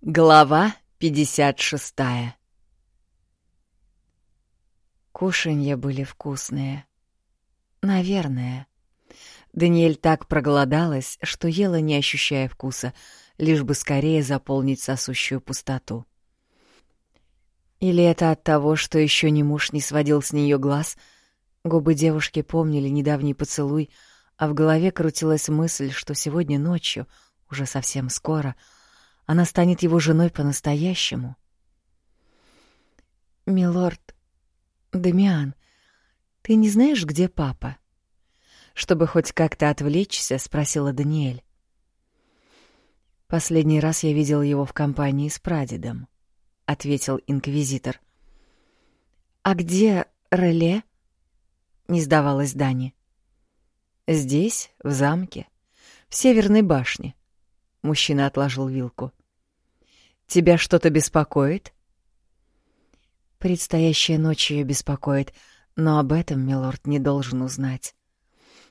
Глава 56 Кушанья были вкусные. Наверное. Даниэль так проголодалась, что ела, не ощущая вкуса, лишь бы скорее заполнить сосущую пустоту. Или это от того, что еще ни муж не сводил с нее глаз, губы девушки помнили недавний поцелуй, а в голове крутилась мысль, что сегодня ночью, уже совсем скоро, — она станет его женой по-настоящему. «Милорд, Демиан, ты не знаешь, где папа?» Чтобы хоть как-то отвлечься, спросила Даниэль. «Последний раз я видел его в компании с прадедом», — ответил инквизитор. «А где Реле?» — не сдавалась Дани. «Здесь, в замке, в Северной башне». Мужчина отложил вилку. Тебя что-то беспокоит? Предстоящая ночь ее беспокоит, но об этом милорд не должен узнать.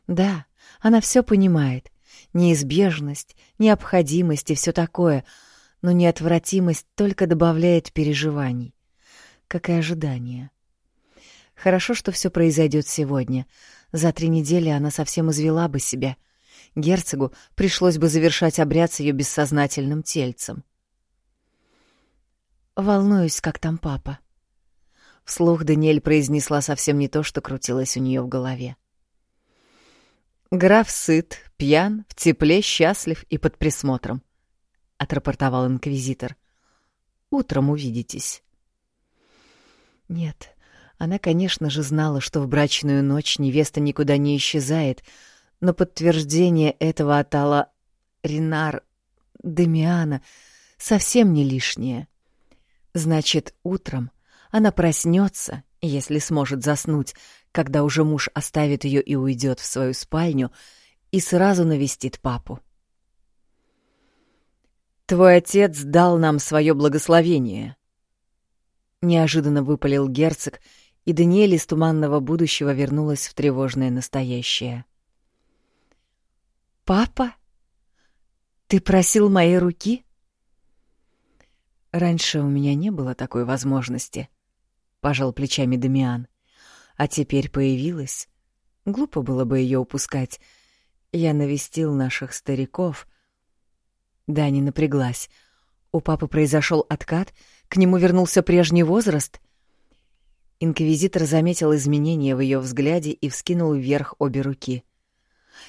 Да, она все понимает. Неизбежность, необходимость и все такое, но неотвратимость только добавляет переживаний, как и ожидания. Хорошо, что все произойдет сегодня. За три недели она совсем извела бы себя. Герцогу пришлось бы завершать обряд с ее бессознательным тельцем. Волнуюсь, как там папа. Вслух Даниэль произнесла совсем не то, что крутилось у нее в голове. «Граф сыт, пьян, в тепле, счастлив и под присмотром», — отрапортовал инквизитор. «Утром увидитесь». Нет, она, конечно же, знала, что в брачную ночь невеста никуда не исчезает, но подтверждение этого от Алла Ренар Демиана совсем не лишнее. Значит, утром она проснется, если сможет заснуть, когда уже муж оставит ее и уйдет в свою спальню, и сразу навестит папу. «Твой отец дал нам свое благословение», — неожиданно выпалил герцог, и Даниэль из туманного будущего вернулась в тревожное настоящее. «Папа? Ты просил моей руки?» Раньше у меня не было такой возможности, пожал плечами Дамиан. А теперь появилась. Глупо было бы ее упускать. Я навестил наших стариков. Дани напряглась. У папы произошел откат, к нему вернулся прежний возраст. Инквизитор заметил изменения в ее взгляде и вскинул вверх обе руки.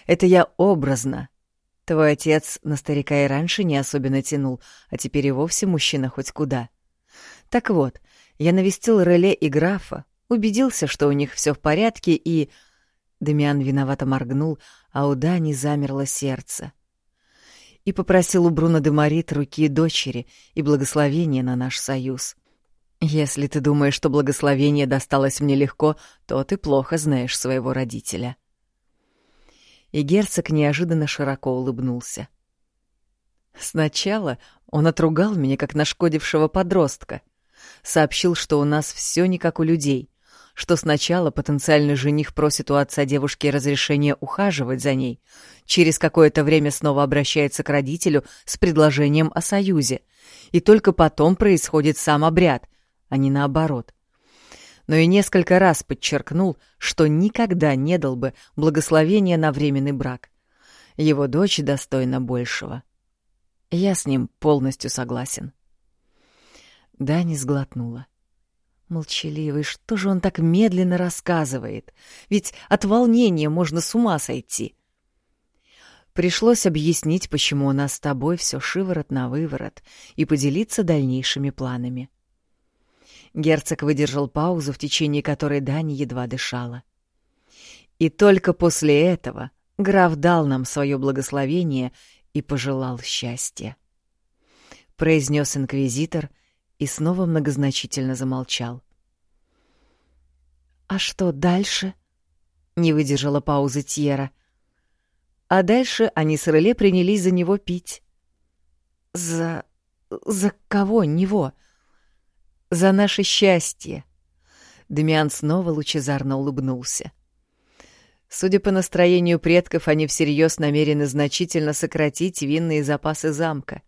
Это я образно, Твой отец на старика и раньше не особенно тянул, а теперь и вовсе мужчина хоть куда. Так вот, я навестил Реле и графа, убедился, что у них все в порядке, и... Дамиан виновато моргнул, а у Дани замерло сердце. И попросил у Бруно де Марит руки дочери и благословения на наш союз. Если ты думаешь, что благословение досталось мне легко, то ты плохо знаешь своего родителя. — и герцог неожиданно широко улыбнулся. Сначала он отругал меня как нашкодившего подростка, сообщил, что у нас все не как у людей, что сначала потенциальный жених просит у отца девушки разрешения ухаживать за ней, через какое-то время снова обращается к родителю с предложением о союзе, и только потом происходит сам обряд, а не наоборот но и несколько раз подчеркнул, что никогда не дал бы благословения на временный брак. Его дочь достойна большего. Я с ним полностью согласен. Дани сглотнула. Молчаливый, что же он так медленно рассказывает? Ведь от волнения можно с ума сойти. Пришлось объяснить, почему у нас с тобой все шиворот на выворот, и поделиться дальнейшими планами. Герцог выдержал паузу, в течение которой Дани едва дышала. И только после этого граф дал нам свое благословение и пожелал счастья. Произнес инквизитор и снова многозначительно замолчал. «А что дальше?» — не выдержала паузы Тьера. А дальше они с Реле принялись за него пить. «За... за кого него?» За наше счастье!» Демиан снова лучезарно улыбнулся. Судя по настроению предков, они всерьез намерены значительно сократить винные запасы замка.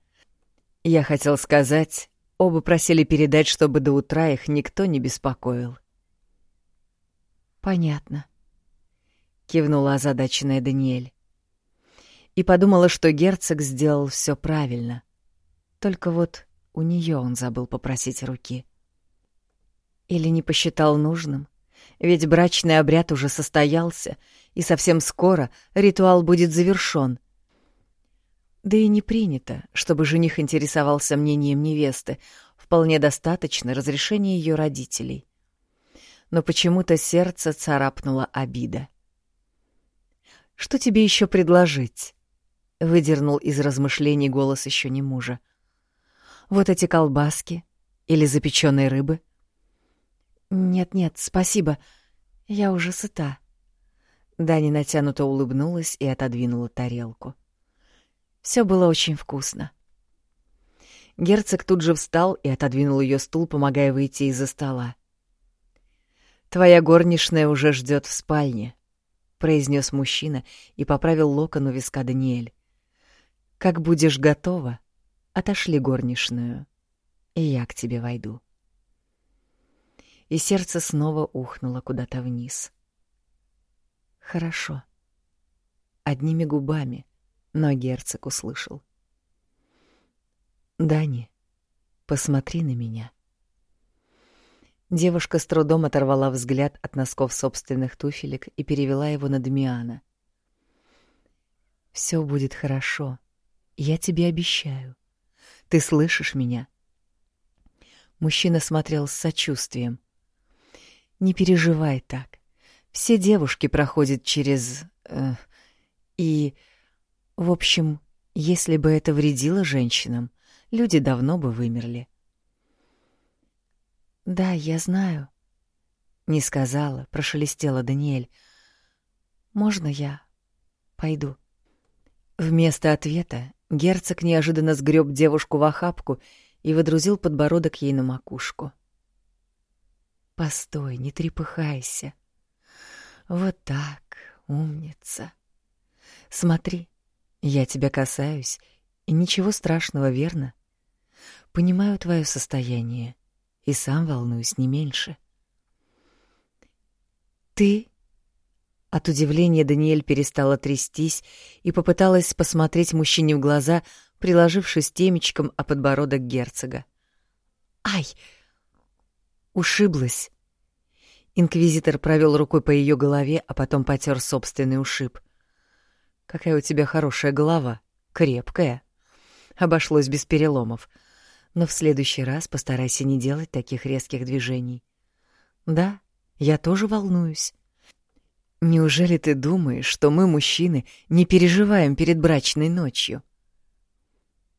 Я хотел сказать, оба просили передать, чтобы до утра их никто не беспокоил. Понятно. Кивнула озадаченная Даниэль. И подумала, что герцог сделал все правильно. Только вот у нее он забыл попросить руки. Или не посчитал нужным, ведь брачный обряд уже состоялся, и совсем скоро ритуал будет завершён. Да и не принято, чтобы жених интересовался мнением невесты, вполне достаточно разрешения ее родителей. Но почему-то сердце царапнула обида. «Что тебе еще предложить?» — выдернул из размышлений голос еще не мужа. «Вот эти колбаски или запеченные рыбы?» «Нет-нет, спасибо. Я уже сыта». Дани натянуто улыбнулась и отодвинула тарелку. Все было очень вкусно. Герцог тут же встал и отодвинул ее стул, помогая выйти из-за стола. «Твоя горничная уже ждет в спальне», — произнес мужчина и поправил локон у виска Даниэль. «Как будешь готова, отошли горничную, и я к тебе войду» и сердце снова ухнуло куда-то вниз. Хорошо. Одними губами, но герцог услышал. «Дани, посмотри на меня». Девушка с трудом оторвала взгляд от носков собственных туфелек и перевела его на Дамиана. «Все будет хорошо. Я тебе обещаю. Ты слышишь меня?» Мужчина смотрел с сочувствием. Не переживай так. Все девушки проходят через... Э, и... В общем, если бы это вредило женщинам, люди давно бы вымерли. «Да, я знаю», — не сказала, прошелестела Даниэль. «Можно я пойду?» Вместо ответа герцог неожиданно сгреб девушку в охапку и водрузил подбородок ей на макушку. Постой, не трепыхайся. Вот так, умница. Смотри, я тебя касаюсь, и ничего страшного, верно? Понимаю твое состояние и сам волнуюсь не меньше. Ты? От удивления Даниэль перестала трястись и попыталась посмотреть мужчине в глаза, приложившись темечком о подбородок герцога. Ай! Ушиблась. Инквизитор провел рукой по ее голове, а потом потер собственный ушиб. Какая у тебя хорошая голова, крепкая. Обошлось без переломов. Но в следующий раз постарайся не делать таких резких движений. Да, я тоже волнуюсь. Неужели ты думаешь, что мы, мужчины, не переживаем перед брачной ночью?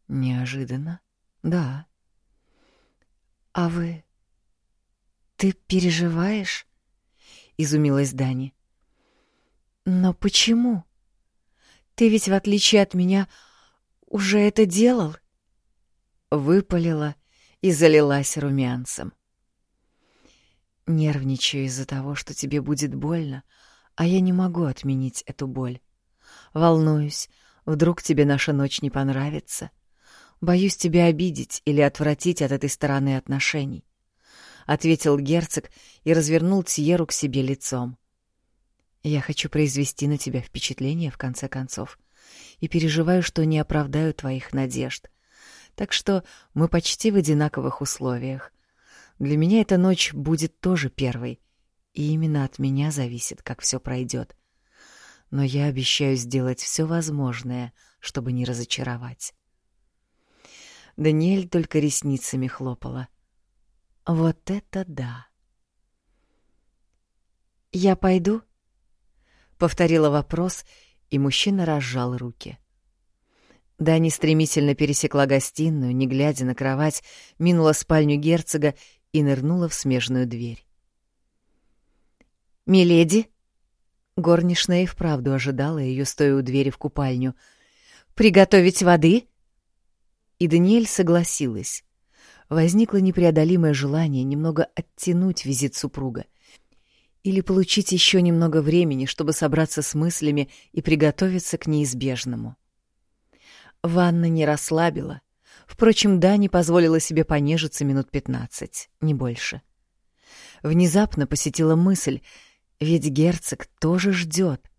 Неожиданно. Да. А вы «Ты переживаешь?» — изумилась Дани. «Но почему? Ты ведь, в отличие от меня, уже это делал?» Выпалила и залилась румянцем. «Нервничаю из-за того, что тебе будет больно, а я не могу отменить эту боль. Волнуюсь, вдруг тебе наша ночь не понравится. Боюсь тебя обидеть или отвратить от этой стороны отношений. — ответил герцог и развернул Тьеру к себе лицом. «Я хочу произвести на тебя впечатление, в конце концов, и переживаю, что не оправдаю твоих надежд. Так что мы почти в одинаковых условиях. Для меня эта ночь будет тоже первой, и именно от меня зависит, как все пройдет. Но я обещаю сделать все возможное, чтобы не разочаровать». Даниэль только ресницами хлопала — вот это да! «Я пойду?» — повторила вопрос, и мужчина разжал руки. Дани стремительно пересекла гостиную, не глядя на кровать, минула спальню герцога и нырнула в смежную дверь. «Миледи?» Горничная и вправду ожидала ее, стоя у двери в купальню. «Приготовить воды?» И Даниэль согласилась возникло непреодолимое желание немного оттянуть визит супруга или получить еще немного времени, чтобы собраться с мыслями и приготовиться к неизбежному. Ванна не расслабила, Впрочем, Дани позволила себе понежиться минут пятнадцать, не больше. Внезапно посетила мысль, ведь герцог тоже ждет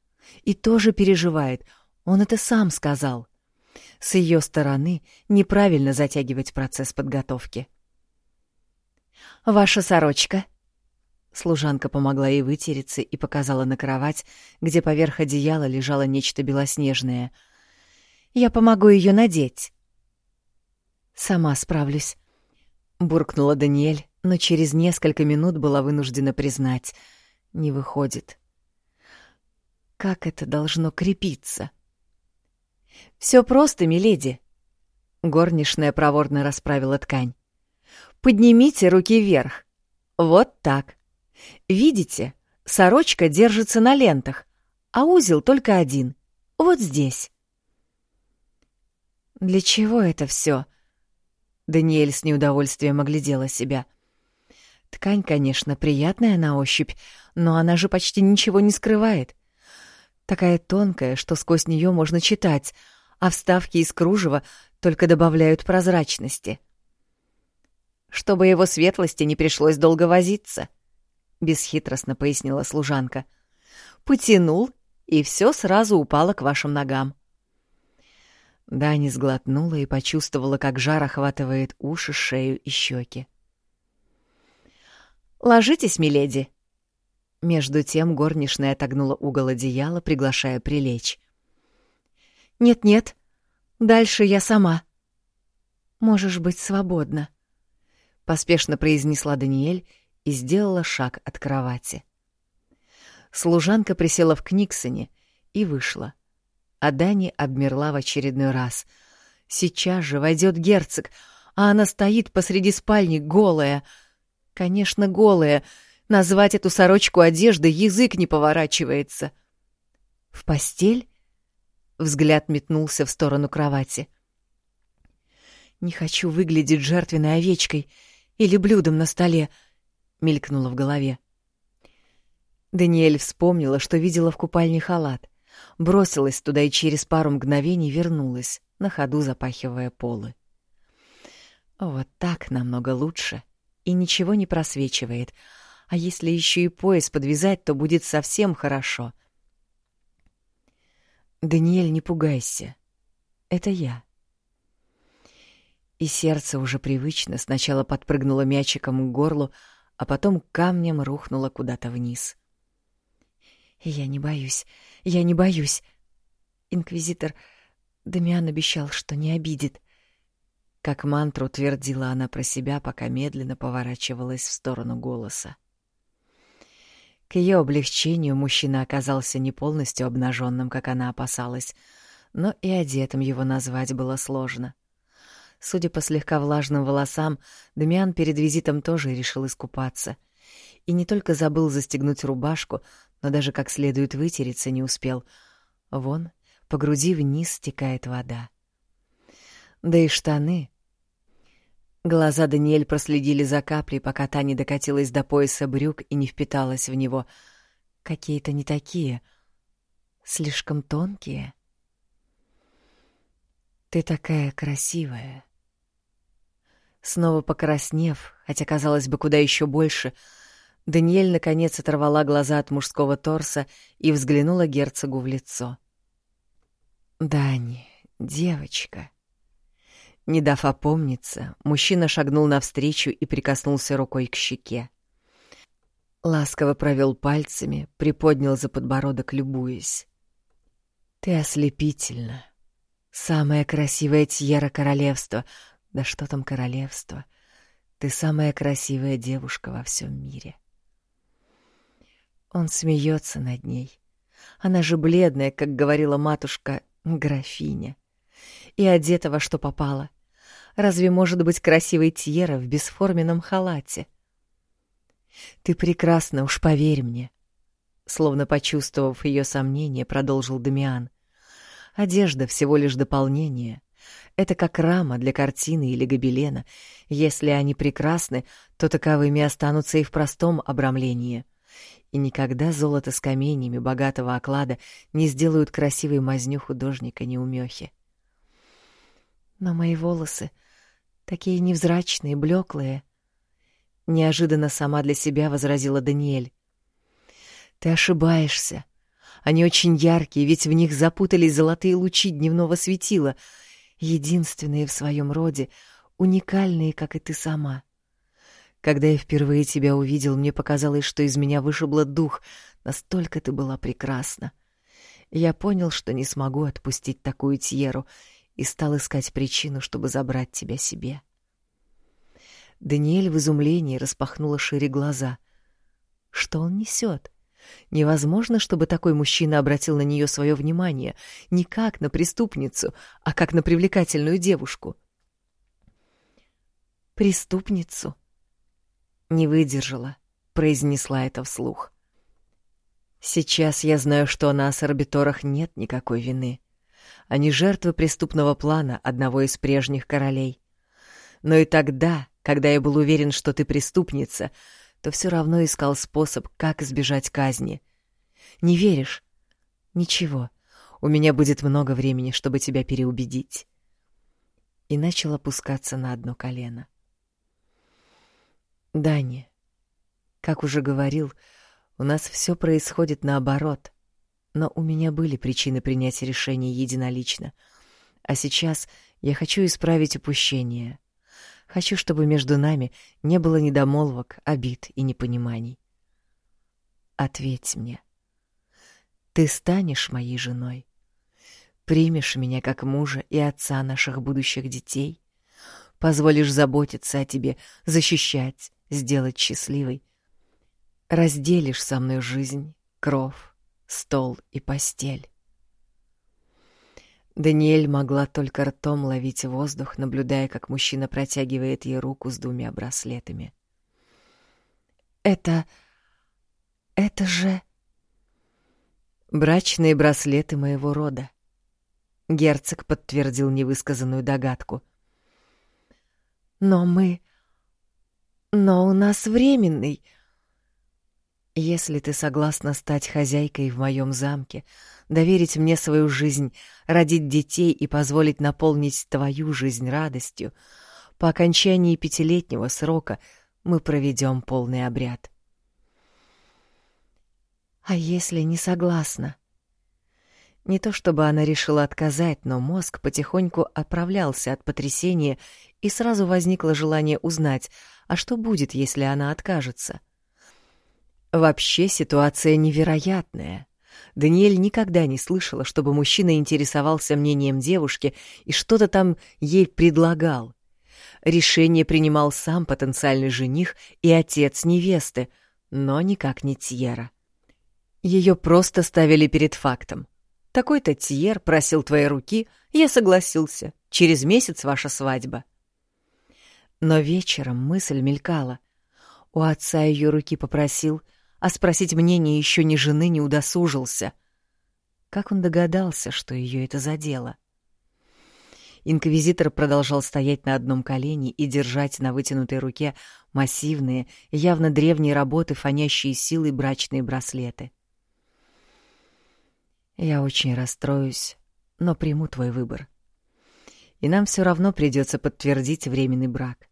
и тоже переживает, он это сам сказал. С ее стороны неправильно затягивать процесс подготовки. «Ваша сорочка», Служанка помогла ей вытереться и показала на кровать, где поверх одеяла лежало нечто белоснежное. «Я помогу ее надеть». «Сама справлюсь», — буркнула Даниэль, но через несколько минут была вынуждена признать. Не выходит. Как это должно крепиться? «Все просто, миледи», — горничная проворно расправила ткань. «Поднимите руки вверх. Вот так». Видите, сорочка держится на лентах, а узел только один. Вот здесь. Для чего это все? Даниэль с неудовольствием оглядела себя. Ткань, конечно, приятная на ощупь, но она же почти ничего не скрывает. Такая тонкая, что сквозь нее можно читать, а вставки из кружева только добавляют прозрачности. Чтобы его светлости не пришлось долго возиться —— бесхитростно пояснила служанка. «Потянул, и все сразу упало к вашим ногам». Дани сглотнула и почувствовала, как жар охватывает уши, шею и щеки. «Ложитесь, миледи!» Между тем горничная отогнула угол одеяла, приглашая прилечь. «Нет-нет, дальше я сама». «Можешь быть свободна», — поспешно произнесла Даниэль и сделала шаг от кровати. Служанка присела в Книксоне и вышла. А Дани обмерла в очередной раз. Сейчас же войдет герцог, а она стоит посреди спальни голая. Конечно, голая. Назвать эту сорочку одеждой язык не поворачивается. В постель? Взгляд метнулся в сторону кровати. Не хочу выглядеть жертвенной овечкой или блюдом на столе — мелькнуло в голове. Даниэль вспомнила, что видела в купальне халат, бросилась туда и через пару мгновений вернулась, на ходу запахивая полы. Вот так намного лучше, и ничего не просвечивает, а если еще и пояс подвязать, то будет совсем хорошо. «Даниэль, не пугайся. Это я». И сердце уже привычно сначала подпрыгнуло мячиком к горлу, а потом камнем рухнула куда-то вниз. «Я не боюсь, я не боюсь!» Инквизитор Дамиан обещал, что не обидит. Как мантру твердила она про себя, пока медленно поворачивалась в сторону голоса. К ее облегчению мужчина оказался не полностью обнаженным, как она опасалась, но и одетым его назвать было сложно. Судя по слегка влажным волосам, Дамиан перед визитом тоже решил искупаться. И не только забыл застегнуть рубашку, но даже как следует вытереться не успел. Вон, по груди вниз стекает вода. Да и штаны. Глаза Даниэль проследили за каплей, пока та не докатилась до пояса брюк и не впиталась в него. Какие-то не такие. Слишком тонкие. «Ты такая красивая», Снова покраснев, хотя, казалось бы, куда еще больше, Даниэль наконец оторвала глаза от мужского торса и взглянула герцогу в лицо. «Дани, девочка». Не дав опомниться, мужчина шагнул навстречу и прикоснулся рукой к щеке. Ласково провел пальцами, приподнял за подбородок, любуясь. «Ты ослепительна. Самая красивая Тьера королевства, да что там королевство? Ты самая красивая девушка во всем мире. Он смеется над ней. Она же бледная, как говорила матушка, графиня. И одета во что попало. Разве может быть красивой Тьера в бесформенном халате? Ты прекрасна, уж поверь мне. Словно почувствовав ее сомнение, продолжил Дамиан. Одежда всего лишь дополнение — это как рама для картины или гобелена. Если они прекрасны, то таковыми останутся и в простом обрамлении. И никогда золото с каменями богатого оклада не сделают красивой мазню художника неумехи. Но мои волосы Такие невзрачные, блеклые. Неожиданно сама для себя возразила Даниэль. Ты ошибаешься. Они очень яркие, ведь в них запутались золотые лучи дневного светила, единственные в своем роде, уникальные, как и ты сама. Когда я впервые тебя увидел, мне показалось, что из меня вышибло дух, настолько ты была прекрасна. Я понял, что не смогу отпустить такую Тьеру, и стал искать причину, чтобы забрать тебя себе. Даниэль в изумлении распахнула шире глаза. Что он несет? Невозможно, чтобы такой мужчина обратил на нее свое внимание не как на преступницу, а как на привлекательную девушку. «Преступницу?» Не выдержала, произнесла это вслух. Сейчас я знаю, что о нас, орбиторах, нет никакой вины. Они жертвы преступного плана одного из прежних королей. Но и тогда, когда я был уверен, что ты преступница, то все равно искал способ, как избежать казни. Не веришь? Ничего, у меня будет много времени, чтобы тебя переубедить. И начал опускаться на одно колено. Дани, как уже говорил, у нас все происходит наоборот, но у меня были причины принять решение единолично. А сейчас я хочу исправить упущение. Хочу, чтобы между нами не было недомолвок, обид и непониманий. Ответь мне. Ты станешь моей женой? Примешь меня как мужа и отца наших будущих детей? Позволишь заботиться о тебе, защищать, сделать счастливой? Разделишь со мной жизнь, кров, стол и постель? Даниэль могла только ртом ловить воздух, наблюдая, как мужчина протягивает ей руку с двумя браслетами. «Это... это же...» «Брачные браслеты моего рода», — герцог подтвердил невысказанную догадку. «Но мы... но у нас временный...» «Если ты согласна стать хозяйкой в моем замке, доверить мне свою жизнь, родить детей и позволить наполнить твою жизнь радостью, по окончании пятилетнего срока мы проведем полный обряд». «А если не согласна?» Не то чтобы она решила отказать, но мозг потихоньку отправлялся от потрясения, и сразу возникло желание узнать, а что будет, если она откажется — Вообще ситуация невероятная. Даниэль никогда не слышала, чтобы мужчина интересовался мнением девушки и что-то там ей предлагал. Решение принимал сам потенциальный жених и отец невесты, но никак не Тьера. Ее просто ставили перед фактом. Такой-то Тьер просил твоей руки, я согласился. Через месяц ваша свадьба. Но вечером мысль мелькала. У отца ее руки попросил — а спросить мнение еще ни жены не удосужился. Как он догадался, что ее это задело? Инквизитор продолжал стоять на одном колене и держать на вытянутой руке массивные, явно древние работы, фонящие силой брачные браслеты. «Я очень расстроюсь, но приму твой выбор. И нам все равно придется подтвердить временный брак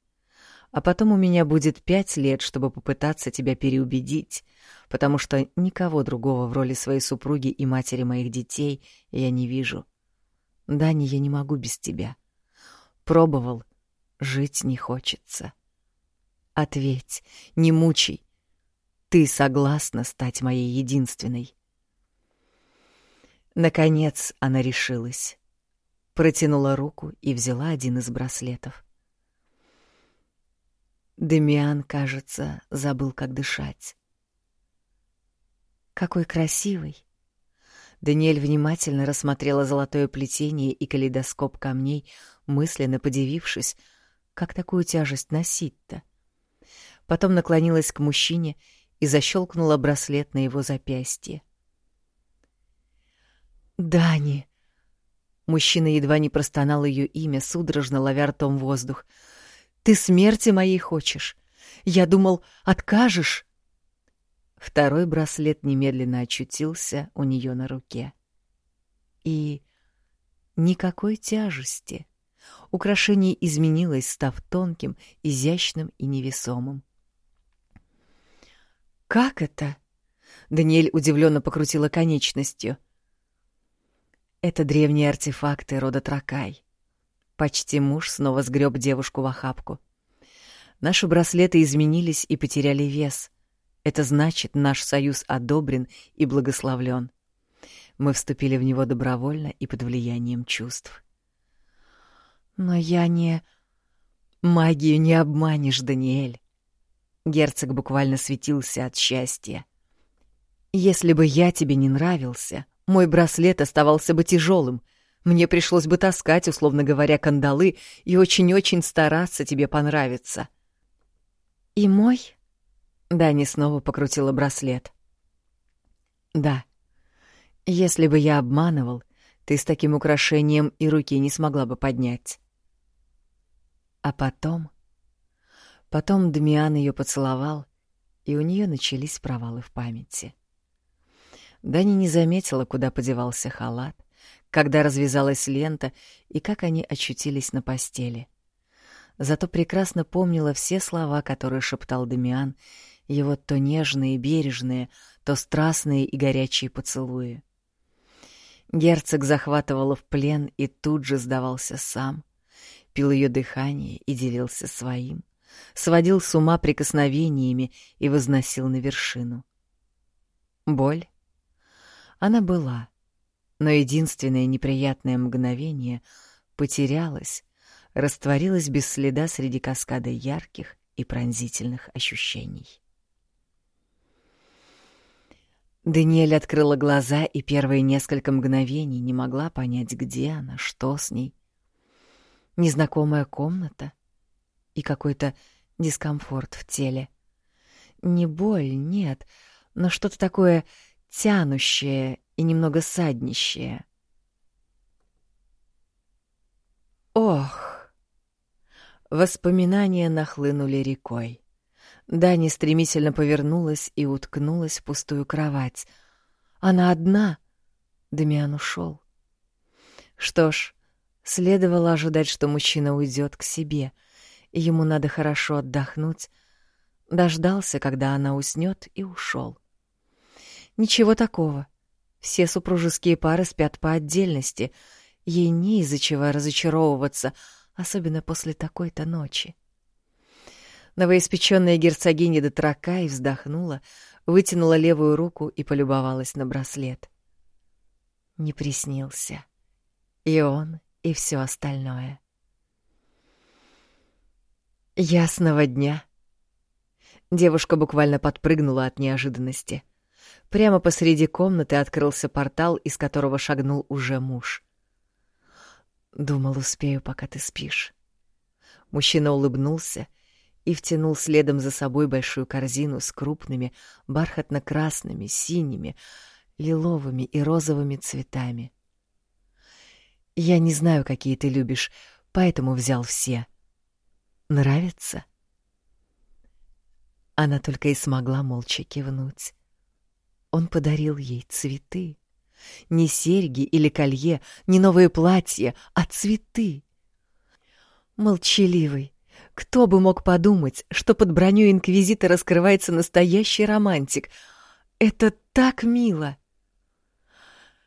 а потом у меня будет пять лет, чтобы попытаться тебя переубедить, потому что никого другого в роли своей супруги и матери моих детей я не вижу. Дани, я не могу без тебя. Пробовал, жить не хочется. Ответь, не мучай. Ты согласна стать моей единственной? Наконец она решилась. Протянула руку и взяла один из браслетов. Демиан, кажется, забыл, как дышать. Какой красивый! Даниэль внимательно рассмотрела золотое плетение и калейдоскоп камней, мысленно подивившись, как такую тяжесть носить-то. Потом наклонилась к мужчине и защелкнула браслет на его запястье. «Дани!» Мужчина едва не простонал ее имя, судорожно ловя ртом воздух — ты смерти моей хочешь. Я думал, откажешь. Второй браслет немедленно очутился у нее на руке. И никакой тяжести. украшение изменилось, став тонким, изящным и невесомым. «Как это?» — Даниэль удивленно покрутила конечностью. «Это древние артефакты рода Тракай». Почти муж снова сгреб девушку в охапку. Наши браслеты изменились и потеряли вес. Это значит, наш союз одобрен и благословлен. Мы вступили в него добровольно и под влиянием чувств. Но я не... Магию не обманешь, Даниэль. Герцог буквально светился от счастья. Если бы я тебе не нравился, мой браслет оставался бы тяжелым. Мне пришлось бы таскать, условно говоря, кандалы и очень-очень стараться тебе понравиться. И мой? Дани снова покрутила браслет. Да. Если бы я обманывал, ты с таким украшением и руки не смогла бы поднять. А потом... Потом Дмиан ее поцеловал, и у нее начались провалы в памяти. Дани не заметила, куда подевался халат, когда развязалась лента и как они очутились на постели. Зато прекрасно помнила все слова, которые шептал Дамиан, его то нежные и бережные, то страстные и горячие поцелуи. Герцог захватывал в плен и тут же сдавался сам, пил ее дыхание и делился своим, сводил с ума прикосновениями и возносил на вершину. Боль? Она была, но единственное неприятное мгновение потерялось, растворилось без следа среди каскада ярких и пронзительных ощущений. Даниэль открыла глаза и первые несколько мгновений не могла понять, где она, что с ней. Незнакомая комната и какой-то дискомфорт в теле. Не боль, нет, но что-то такое тянущее и немного саднищее. Ох! Воспоминания нахлынули рекой. Дани стремительно повернулась и уткнулась в пустую кровать. Она одна. Дамиан ушел. Что ж, следовало ожидать, что мужчина уйдет к себе. Ему надо хорошо отдохнуть. Дождался, когда она уснет, и ушел. Ничего такого. Все супружеские пары спят по отдельности. Ей не из-за чего разочаровываться, особенно после такой-то ночи. Новоиспеченная герцогиня де Тракай вздохнула, вытянула левую руку и полюбовалась на браслет. Не приснился. И он, и все остальное. Ясного дня. Девушка буквально подпрыгнула от неожиданности. Прямо посреди комнаты открылся портал, из которого шагнул уже муж. Думал, успею, пока ты спишь. Мужчина улыбнулся — и втянул следом за собой большую корзину с крупными, бархатно-красными, синими, лиловыми и розовыми цветами. «Я не знаю, какие ты любишь, поэтому взял все. Нравится?» Она только и смогла молча кивнуть. Он подарил ей цветы. Не серьги или колье, не новое платье, а цветы. Молчаливый, кто бы мог подумать, что под броней инквизитора скрывается настоящий романтик? Это так мило.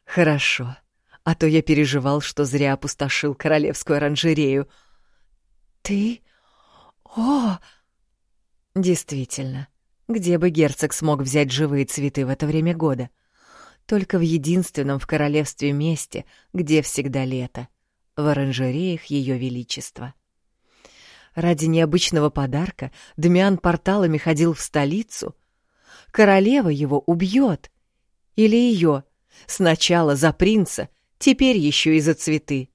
Хорошо, а то я переживал, что зря опустошил королевскую оранжерею. Ты? О! Действительно, где бы герцог смог взять живые цветы в это время года? Только в единственном в королевстве месте, где всегда лето, в оранжереях Ее Величества. Ради необычного подарка Дмиан порталами ходил в столицу. Королева его убьет. Или ее. Сначала за принца, теперь еще и за цветы.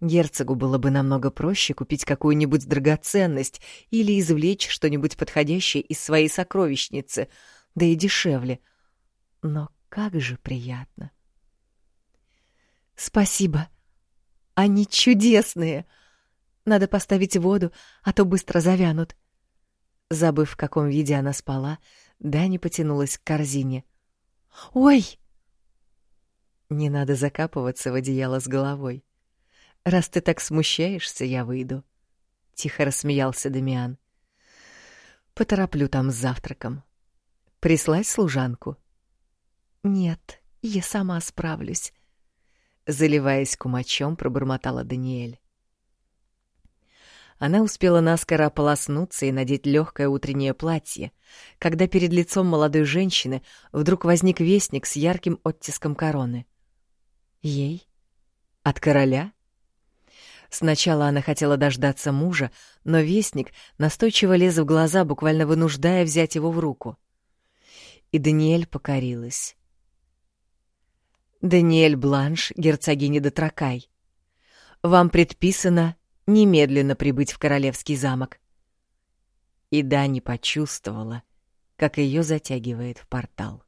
Герцогу было бы намного проще купить какую-нибудь драгоценность или извлечь что-нибудь подходящее из своей сокровищницы, да и дешевле. Но как же приятно. «Спасибо. Они чудесные!» Надо поставить воду, а то быстро завянут. Забыв, в каком виде она спала, Дани потянулась к корзине. «Ой!» Не надо закапываться в одеяло с головой. Раз ты так смущаешься, я выйду», — тихо рассмеялся Дамиан. «Потороплю там с завтраком. Прислать служанку?» «Нет, я сама справлюсь», — заливаясь кумачом, пробормотала Даниэль. Она успела наскоро ополоснуться и надеть легкое утреннее платье, когда перед лицом молодой женщины вдруг возник вестник с ярким оттиском короны. Ей? От короля? Сначала она хотела дождаться мужа, но вестник настойчиво лез в глаза, буквально вынуждая взять его в руку. И Даниэль покорилась. «Даниэль Бланш, герцогиня Дотракай, вам предписано немедленно прибыть в королевский замок. И Дани почувствовала, как ее затягивает в портал.